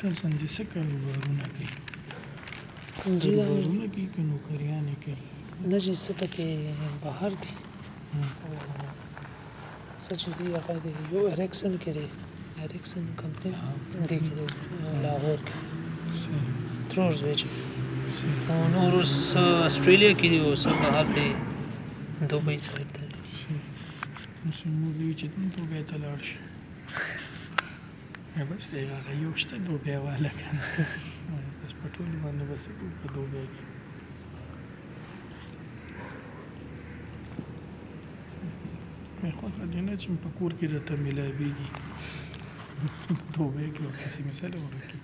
کسان دې څه کاروبارونه کوي کاروبارونه کوي که نوکریانې کوي نه چې څه پکې بهر دي څه چې دي هغه د یو اریکسن کې دی اریکسن کمپنۍ دی کې لاهور کې ترورز ویچ او نور اوس استرالیا کې دی او څه بهر دی دوبۍ سایډ ته نو سمو دی چې دلته به ته لاړ شي بس دی هغه یو شته دوبیا والا که نه بس په ټولو باندې بس په دوبیا کې مې خوښه دی نه چې په کور کې راته میلاویږي دوبیا کې ورپسې مې سره ورکړي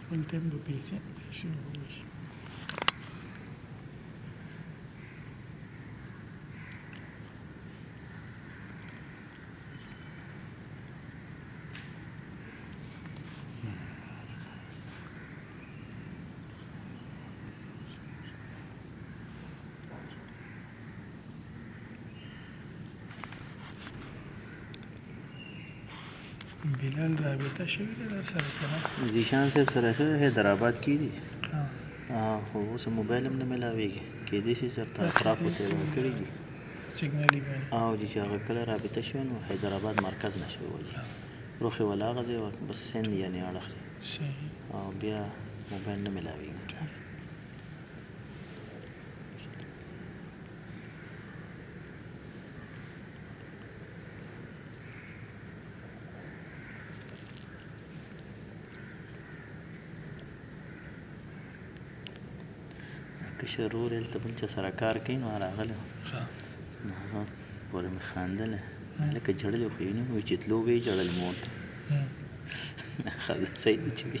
خپل ټایم به پیسې شي بلال رابطه شوې ده در سره که نه ذیشان صاحب سره شوې حیدرآباد کې دي خو اوس موبایل هم نه میلاوېږي کېدای شي چېرته اطرافو ته یې ورکړي دي سیګنالي بڼه. او جی چه هغه کله رابطه شوه نو حیدر اباد مرکز نه شوه وجی روخی ولا هغه ځای وه بس سند یعنی اړخ دی صحیح. او بیا موبایل نه ملاویږی. ټیک. کشر ورور هلته بل چا سره کار کوي نو راغلی وم نو هغه پورې مې خاندل لکه جړلې خو یې نه وي چې تلو به یې جړل مور ته ښځه صحیح ده چې وي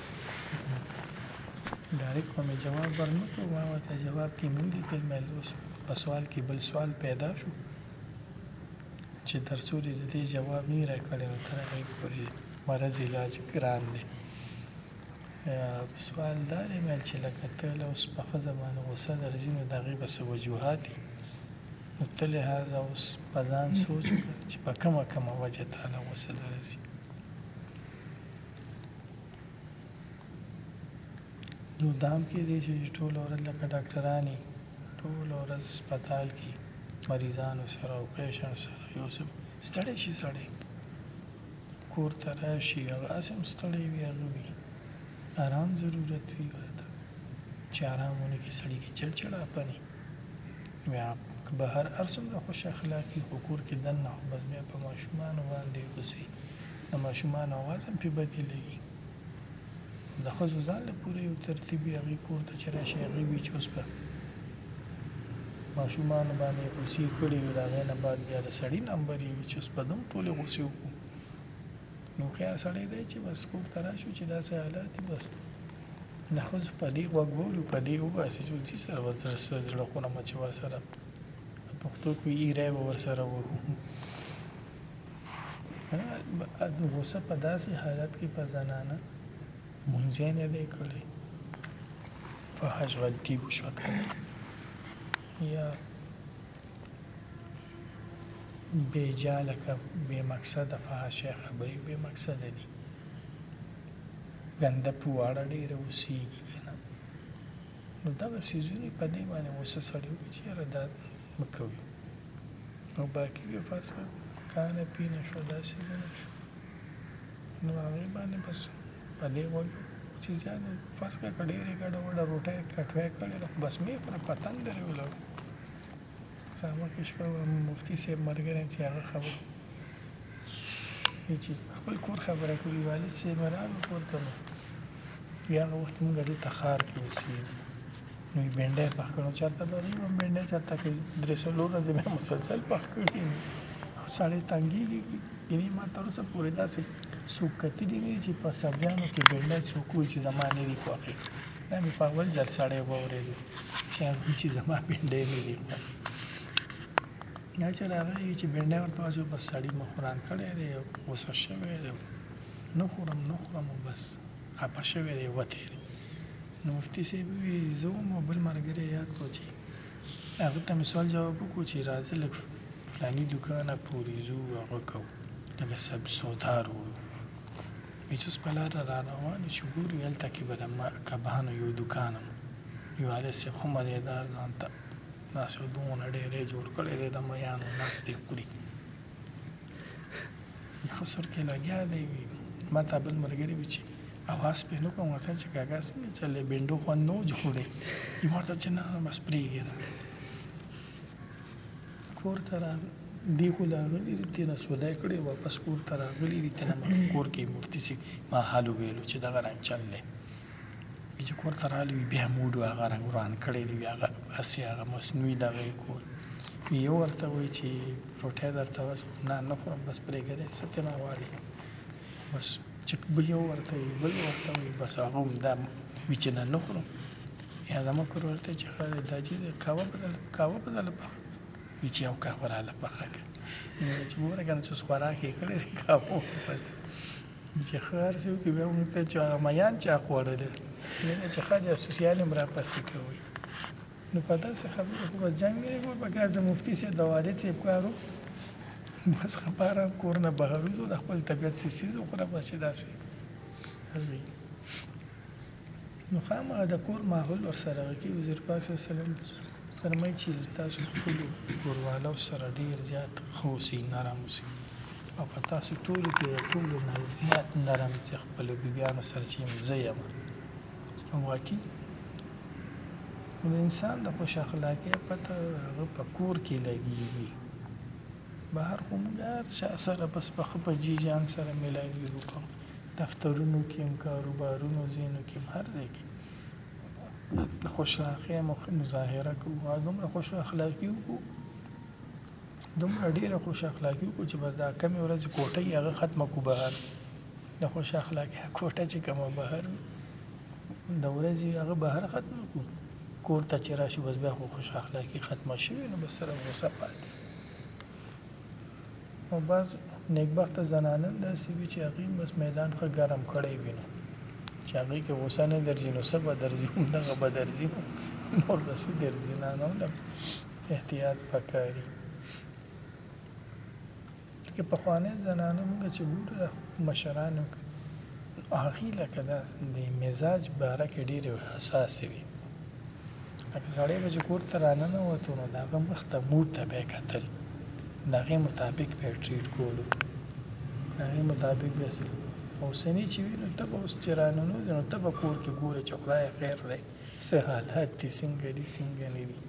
ډاریکټ خو مې جواب ورنکړو ما ورته جواب کې مو ولیکل مې ویل اوس په سوال کې بل سوال پیدا شو چې تر څو دې د دې جواب نه راکړی نو تر هغې پورې مرض علاج ګران دی سوال دا دی مې چې لکه ته له اوس په ښځه باندې غوسه درځي نو د هغې به څه وجوهات دي نو ته لهذا اوس په ځان سوچ وکړه چې په کومه کومه وجه تا له غوسه درځي نو دا هم کېدای شي چې ټوله ورځ لکه ډاکټران یې ټوله ورځ هسپتال کې مریضانو سره او پیشنټ سره یو څه ستړی شي سړی کور ته راشي هغه هسې هم ستړی وي هغه وي آرام ضرورت وي ورته چې آرام ونه کړي سړي کې چړچړاپن وي بیا که بهر هر څومره خوش اخلاقي خو کور کې دننه خو بس بیا په ماشومانو باندې اوسي د ماشومانو اواز هم پرې بدلېږي. د ښځو ځان له پوره یو ترتیب وي، هغوی کور ته چې راشي، هغوی وي چې اوس په ماشومانو باندې یې غوسې کړې وي او د هغې نه بعد بیا د سړي نمبر یې وي چې اوس په ده هم ټولې غوسې وکړو. نو هوښیار سړی دی چې بس کور ته راشو چې داسې حالات دي، بس د ښځو په دې غوږ واوري او په دې وباسي چې اوس دې سره به زړه څه زړه خونه به چې ورسره په پښتو کې وي، ایری به ورسره وهو. د غوسه په داسې حالت کې په زنانه مونځه نه دی کړی فحش غلطي وشوه کنه یا بې جاله که بې مقصده فحشه خبرې بې مقصده دي ګنده پواړه ډېره اوسېږي که نه نو دغه څیزونه په دې باندې غوسه سړی وکړي چې یاره دا مه کوی او باقی بیا فاطمه کانه پینه شو داسی ونه شو نو هغه باندې بس په دې وجو چې زیاده فرض کړه که ډېرې ګډه وډه روټۍ کټوۍ کړې ده خو بس مې خورې په تندر یې ولګو زما کې شپه وه مفتي صاحب ملګری چې هغه خبر چې خپل کور خبره کړي والد صاحب راغی کور ته بیا هغه وخت مونږ دلته ښار کې اوسېږو نو بینډه پخ کړو چرته به یو بینډه چرته کې درې سلور ورځې به مسلسل پخ کړی سړی تنګیږي یعنی ما تر اوسه پورې داسې څوک کتلی نه چې په سبزیانو کې بینډه څوک وي چې زما نه دي خوښې دا مې په اول ځل سړی واورېدو چې هغوی چې زما بینډه نه دي خوښې دا چې راغلی چې بینډه ورته وایي بس سړی مخ وران کړی دی غوسه شوی دی نه خورم نه خورم بس خپه شوی دی وتی دی نو مفتي صیب وي زه وم او بل ملګری یاد کړو چي هغه ته مي سوال جواب وکړو چي راځه لږ فلاني دوکانه پوري ځو هغه کوو لږه سب سودا روړو وي څوس په لاره را روان شو ګورو هلته کي به د کبانو یو دوکان هم وي والد صیب ښه مزه دار ځان ته داسي دونه ډیری جوړ کړی دی د میانو ناست دی خوري. خسر کې لګیا دی وي ما ته بل مرګري وي چې اواز پې نو کوم ورته چې کاګا څنګه چلې بندو خو نو جوړې یې ورته چې نه بس پریږي دا کور ته راغی دی خو لاغلی دی تینا سودا کړی واپس کور ته راغلی دی تینا کور کې مفتی سی ما حالو ویلو چې دغه رنګ چل دی وي چې کور ته راغلي وي بیا موډ هغه رنګ وران کړی دی بیا هغه هسې هغه مصنوعي دغه یې کول یو ورته وایي چې روټۍ درته بس نه نه خورم بس پرېږده دی څه ترې نه غواړي بس چې بل یو ورته وایي بل ورته وایي بس هغه همدا وي چې نه نه خورم یا زموږ کور ورته چې هغه دی دا جي کاوه به دله کاوه به دله پخه وي چې یو کاوه راله پخه کړه چې ګوره که نه چې اوس خوراک یې کړی دی کاوه چې ښه هر څه وکړي بیا موږ ته چې هغه میان چا خوړلی مینه چې ښه جاسوسیان هم راپسې کوي نو په داسې خبرو خو بس جنګ نه کول پکار د مفتي صاحب د والد صاحب کار و بس خبره کور نه بهر وځو د خپل طبیعت څه څیز وخوره بس چې داسې نو خامخا د کور ماحول ورسره غږ کوي. حضور پاک صلی الله علیه وسلم فرمایي چې د تاسو خپلو کوروالو سره ډېر زیات ښه اوسئ، نرم اوسئ او په تاسو ټولو کې د ټولو نه زیات نرم زه خپلو بیبیانو سره چې یم زه یم. او واقعي نو د انسان د خوش اخلاقۍ پته د هغه په کور کې لګېږي. بهر خو موږ هر چا سره بس په ښه په جي جان سره ملاوېږو. دفترونو کې هم، کاروبارونو ځېنو کې هم، هر ځای کې د خوشلاخې مظاهره کوو، دومره خوش اخلاقي وکړو، دومره ډېره خوش اخلاقي وکړو چې بس دا کمې ورځې کوټه یې هغه ختمه کړو بهر د خوش اخلاقۍ کوټه چې کومه بهر وي د ورځې هغه بهر ختمه کړو کور ته چې راشو بس بیا خو خوش اخلاقي ختمه شوې نو بس سره غوسه پاتې او بعض نیکبخته زنانه هم داسې وي چې هغوی هم بس میدان ښه ګرم کړی وي نو چې هغوی که غوسه نه درځي نو څه به درځي همدغه به درځي نو نور به څه درځي نه نو د احتیاط پکاري که پخوانۍ زنانه موږ چې ګورو د مشرانو هغوی لکه دا د مزاج باره کې ډېرې حساسې وي لکه سړی به چې کور ته راننوتو نو د هغه مخ ته موډ ته به یې کتل د هغې مطابق به یې ټریټ کولو د هغې مطابق به یې اوسنی چې وي نو ته به اوس چې راننوځې نو ته به کور کې ګورې چې خدای خیر دی څه حالات دي څنګه دي څنګه نه دي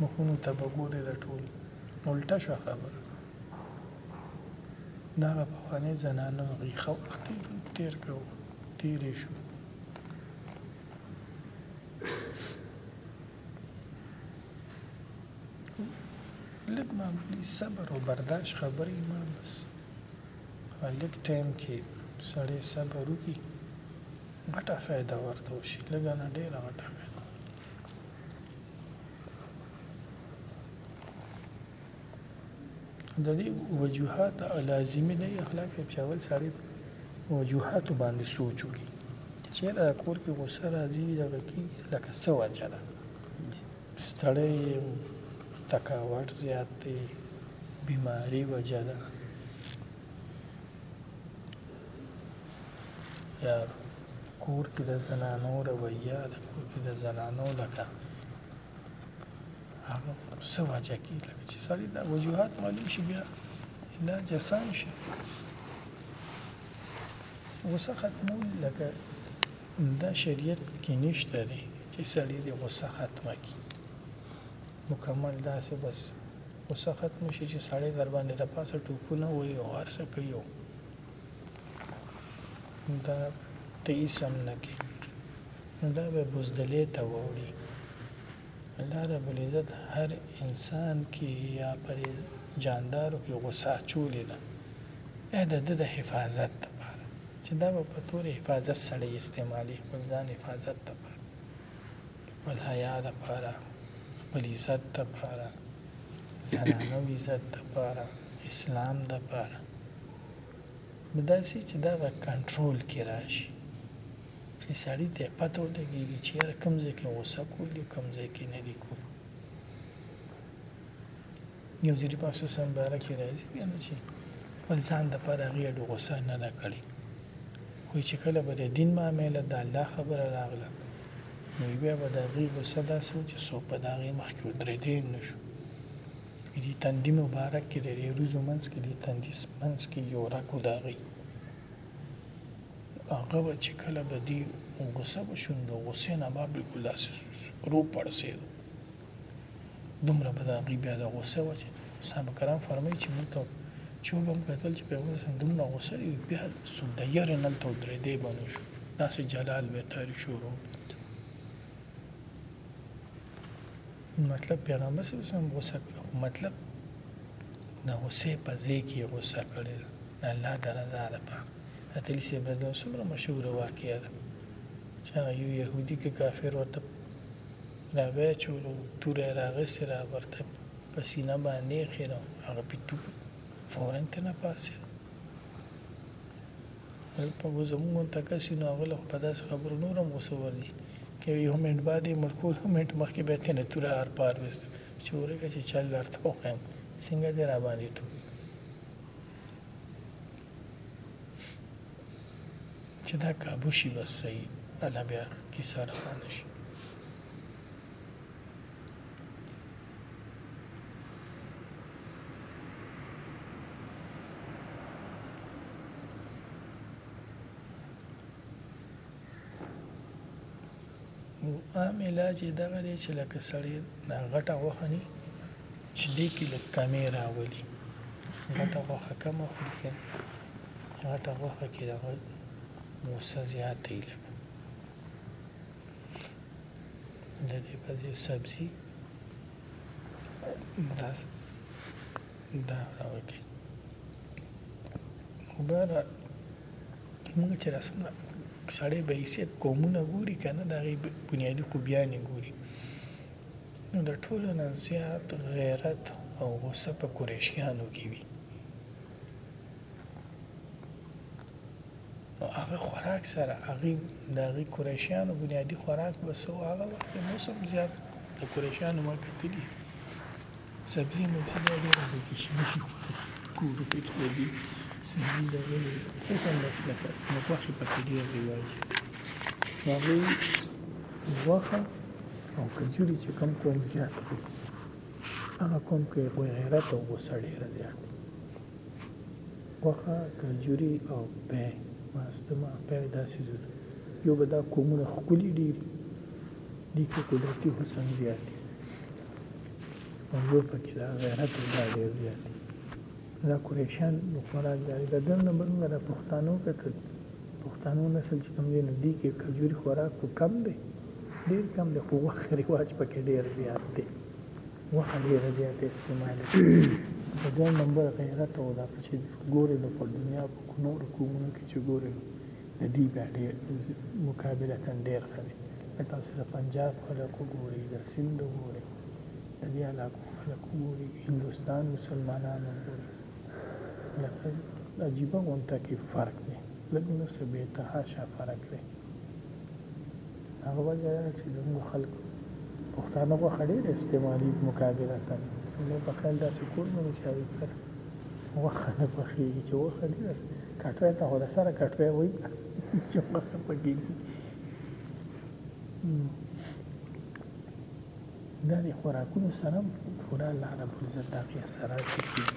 مخونو ته به ګورې د ټول الټه شوه خبره د هغه پخوانۍ زنانه هغوی ښه وخت تېر کړ تېرې شو لږ ما پلیز صبر او برداشت خبرې ما بس لږ ټایم کې سړی صبر وکړي غټه فایده ورته وشي لږه نه ډېره غټه د دې وجوهات لازمي دی اخلاق صاحب چې اول سړی وجوهاتو باندې سوچ وکړي چې چېرې دا کور کې غوسه راځي دغه کېږي لکه څه وجه ده ستړی یم تکاوټ زیات دی بیماري وجه ده یا کور کې د زنانو رویه د کور کې د زنانو لکه هغه څه واجه کی لکه چې سړی دا وجوهات معلوم شي بیا لا جسام شي غصه ختمول لکه دا شریعت کې نشته دی چې سړی د غصه ختمه کی مکمل داسې بس غصه ختم شي چې سړی در باندې د پاسه ټوپونه وي او هر څه کوي دا ته یې سم نه کې نو دا به بزدلې ته وړي الله رب العزت هر انسان کی یا پر جاندارو کی غصه اچولی ده ای د ده د حفاظت لپاره چی دا به په طور حفاظت سړی استعمالی خپل ځان حفاظت لپاره خپل حیا لپاره خپل عزت لپاره زنانو عزت لپاره اسلام لپاره نو داسی چی دا به کنټرول کی راشی. چې سړي ته پته ولګېږي چې یاره کوم ځای کې غوسه کول دي کوم ځای کې نه دي کول یو ځل په اساس هم باره کې راځي کنه چې خپل ځان د پر هغه ډو غوسه نه ده کړې خو چې کله به د دین معاملې د الله خبره راغله نو بیا به د هغه غوسه داسې چې سو په دا غي مخ کې درې دې نشو دې تندې مبارک کې د روزو منځ کې دې تندې منځ کې یو راکو دا غي هغه به چې کله به دی غوسه به شو د غوسې نه به بالکل داسې رو پړسېدو دومره به د هغوی بیا د غوسې وه چې صحابه کرام فرمایي چې موږ ته چې به هم کتل چې پیغمبر صلی دومره غوسه دی بیا څو د یارې نه هلته ودرېدی به نه شو داسې جلال به یې تاري شروع مطلب پیغمبر صلی الله علیه وسلم غوسه کړ خو مطلب د غوسې په ځای کې غوسه کړې ده د الله د رضا لپاره اتلی صاحب رضی الله څومره مشهوره واقعه ده چې هغه یو یهودي که کافر ورته راوی چولو توره راغسې را ورته په سینه باندې خېرم هغه پیتو فورا ته نه پاسېد هلته به زموږ غونته کس وي نو هغه له خو په داسې خبرو نور هم غوسه ورځي که یو یو منټ بعد یې مړ کړو له منټ مخکې بیا ترې نه توره ار پار ویستو چې ورکه چې چل درته وښیم څنګه دې راباندې تو چې دا کابو شي بس صحیح الله بیا کیسه روانه شي عام علاج یې دغه دی چې لکه سړی دا غټه غوښه ني چې دې کې لږ کمې راولي غټه غوښه کمه خوري که غټه غوښه کې دغه غوسه زیاته وي لږ د دې په ځای سبزي دا دا راوکړي خو بهره موږ چې راسمه سړی به یې صرف قومونه ګوري که نه د هغې بنیادي خوبیان یې ګوري نو د ټولو نه زیات غیرت او غصه په قریشیانو کې وي نو هغه خوراک سره هغه د هغه قریشیانو بنیادی خوراک به سو هغه وخت موسم زیات د قریشیانو ما کتلی سبزی مو چې دا ډېره د کشمیر کورو کې تللی سبزی د غلې خصوصا د فلکه نو غوښې پکې ډېر رواج هغه غوښه او کجوري چې کم کوم زیات کړو هغه کوم کې غیرت او غوسه ډېره زیات غوښه، کجوري او پي ماستما پي دا څیزونه یو به دا کومونه ښکلي ډیري دي کې قدرتي حسن زیات دي او یو پکې دا غیرت دا ډیر زیات دي دا قریشان نو خوراک دا د دم نه بل نه پښتانو کتل پښتانو نسل چې کوم دي نو دي کې کجوري خوراک خو کم دی ډیر کم دی خو وخت رواج پکې ډیر زیات دی غوښه ډېره زیاته استعمال کړي د دوه نمبر غیرت او دا چې ګورې نو په دنیا په نورو قومونو کې چې ګورې نو د دوی بیا ډېر مقابلتا ډېر ښه دی که تاسو د پنجاب خلک وګورئ د سند وګورئ د دې علاقو خلک وګورئ هندوستان مسلمانان وګورئ لکه عجیبه غونته کې فرق دی لږ نه څه بې تهاشه فرق دی هغه وجه دا چې زموږ خلک پښتانه غوښه ډېره استعمالي مقابله ته زه په خیال داسې کور نه دی چې هغې سره غوښه نه پخېږي چې غوښه دې داسې کټوی ته خو د سره کټوی وایي چې غوښه پکې ځي دا د خوراکونو سره هم خدای الله رب العزت دغې اثرات چې کېږي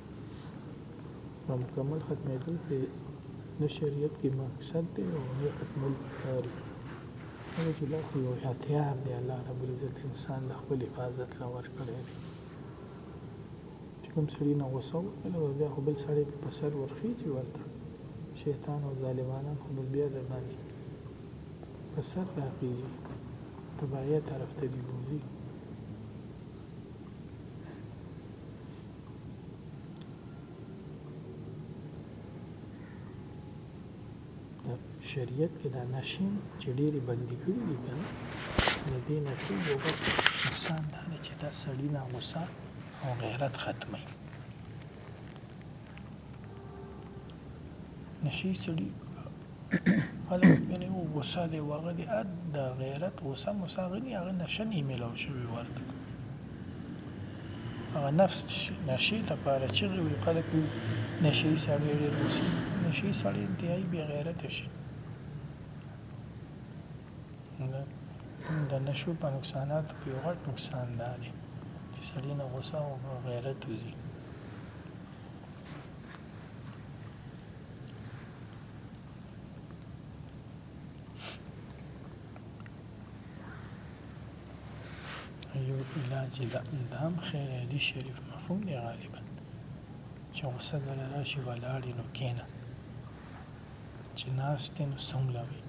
په مکمل ختمېدل په نه شریعت کې مقصد دی او نه ختمول پکار دي هغه چې دا خو یو هتیار دی الله رب العزت انسان د خپل حفاظت له ورکړی دی چې کوم سړي نه غوسه وکړله او بیا خو بل سړی په سر ورخیجي ورته شیطان او ظالمانان خو بل بیا در باندې په سر راخیجي تباهیه طرف ته دي بوځي شریعت کې دا نشي چې ډېری بندي کړي دي کنه نو دې نشي یو انسان دا نه چې دا سړی نه غوسه او غیرت ختمي نشي سړی هلک بني و غصه دی وغه دی اد د غیرت غصه مسا غنی هغه نشه نه ملاو شوی ورته هغه نفس نشي ته پاره چې وی خلک وی نشي سړی ډیر غصه نشي سړی انتهایی بی غیرت شي د نشو په نقصانات کې یو غټ نقصان دی چې سړی نه غصه او غیرت وزي یو علاج دا اندام خیالی شریف مفهوم دی غالبا چې غصه دل راشي ولاړې نو کینه چې ناست نو سمله وي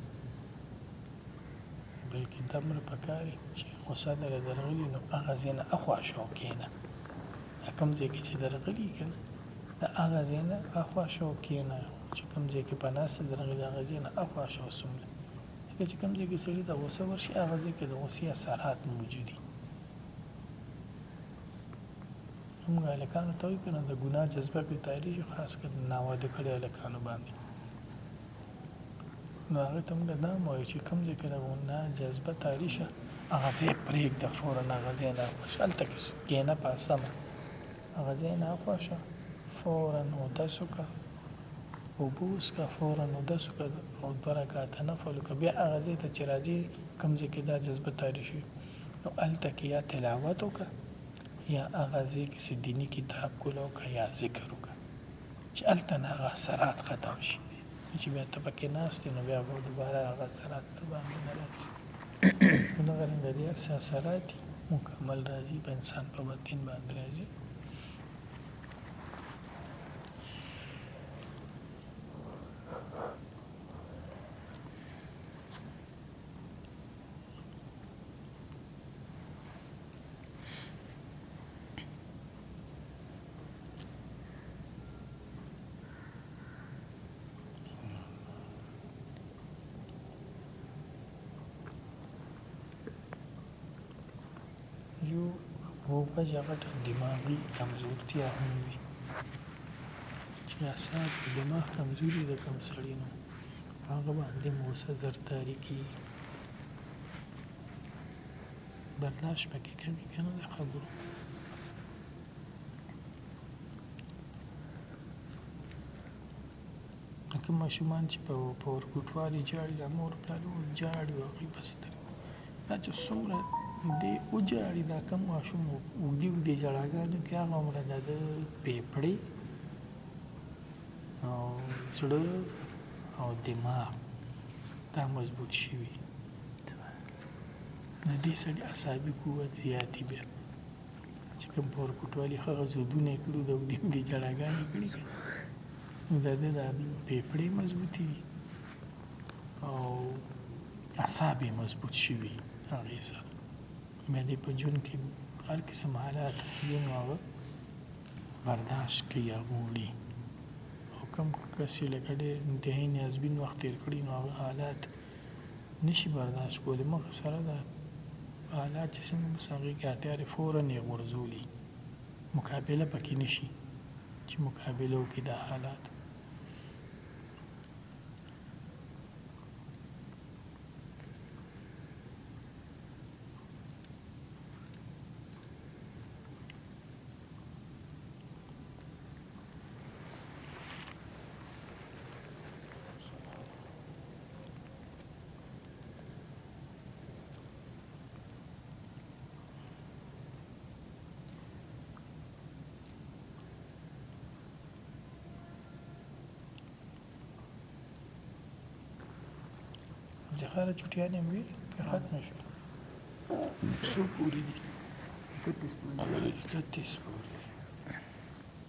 بلکې دمر پکاري چې غصه دل درغلی نو هغه ځین اخوا شو کینه کوم ځای کې چې درغلی کنه د هغه ځای نه اخوا شه او کېنه، چې کوم ځای کې په ناسته درغلي هغه ځای نه اخوا شه او څومره لکه چې کوم ځای کې سړي ته غوسه ورشي هغه ځای کې د غوسې اثرات موجودي موږ هلکانو ته وایو که نه د ګناه جذبه پرې تاری شي خاص کر د ناواده کړي هلکانو باندې نو هغه ته موږ دا وایو چې کوم ځای کې د ګناه جذبه تاری شه هغه ځای پرېږده فورا هغه ځای نه خوشحال ته کې سکینه پاسمه هغه ځای ناخوا شه فورا اودس وکړه اوبه وڅښه فورا اودس وکړه او دوه رکعته نفل وکړه بیا هغه ځای ته چې راځې کوم ځای کې دا جذبه طاری شوي نو هلته کې یا تلاوت وکړه یا هغه ځای کې څه دیني کتاب کول وکړه یا ذکر وکړه چې هلته نه هغه اثرات ختم شي نو چې بیا ته پکې ناست یې نو بیا به دوباره هغه اثرات درباندې نه راځي. نظر د دې هر څه اثرات مکمل راځي په انسان په باطن باندې راځي یو روغه جغټ دماغي کمزورتیا هم وي چې اعصاب دماغ کمزوري د کم سړي نو هغه باندې موسه زرداري کېږي برداشت پکې کوي که نه د خبرو لکه ماشومان چې په په ورکوټوالي جاړي دا مور پلار جاړي او هغوی پسې تر دا چې څومره دی وجاړي دا کم ماشوم اوږدې اوږدې جړاګانو کې هغه عمره دا د پیپړې او زړه او دماغ دا مضبوط شي وي د دې سړي اعصابي قوت زیاتي بیا چې کوم په ورکوټوالي هغه زودونه یې کړي دي او دې دې جړاګانې کړي دي نو د ده دا پېپړې مضبوطې وي او اعصاب یې مضبوط شوي هغې سره بیا دې په ژوند کې هر قسم حالات دي نو هغه برداشت کوي هغه وړي او کوم کس چې لکه ډېر انتهایي نیازبین وخت تېر کړي نو هغه حالات نشي برداشت کولی مخ سره دا آلات چې څنګه بس هغې کې اړتیا دی فورا یې غورځولي مقابله پکې نشي چې مقابله وکړي دا حالات خاله چټیان هم وي که ختم شي څو پوری دي 31 پوری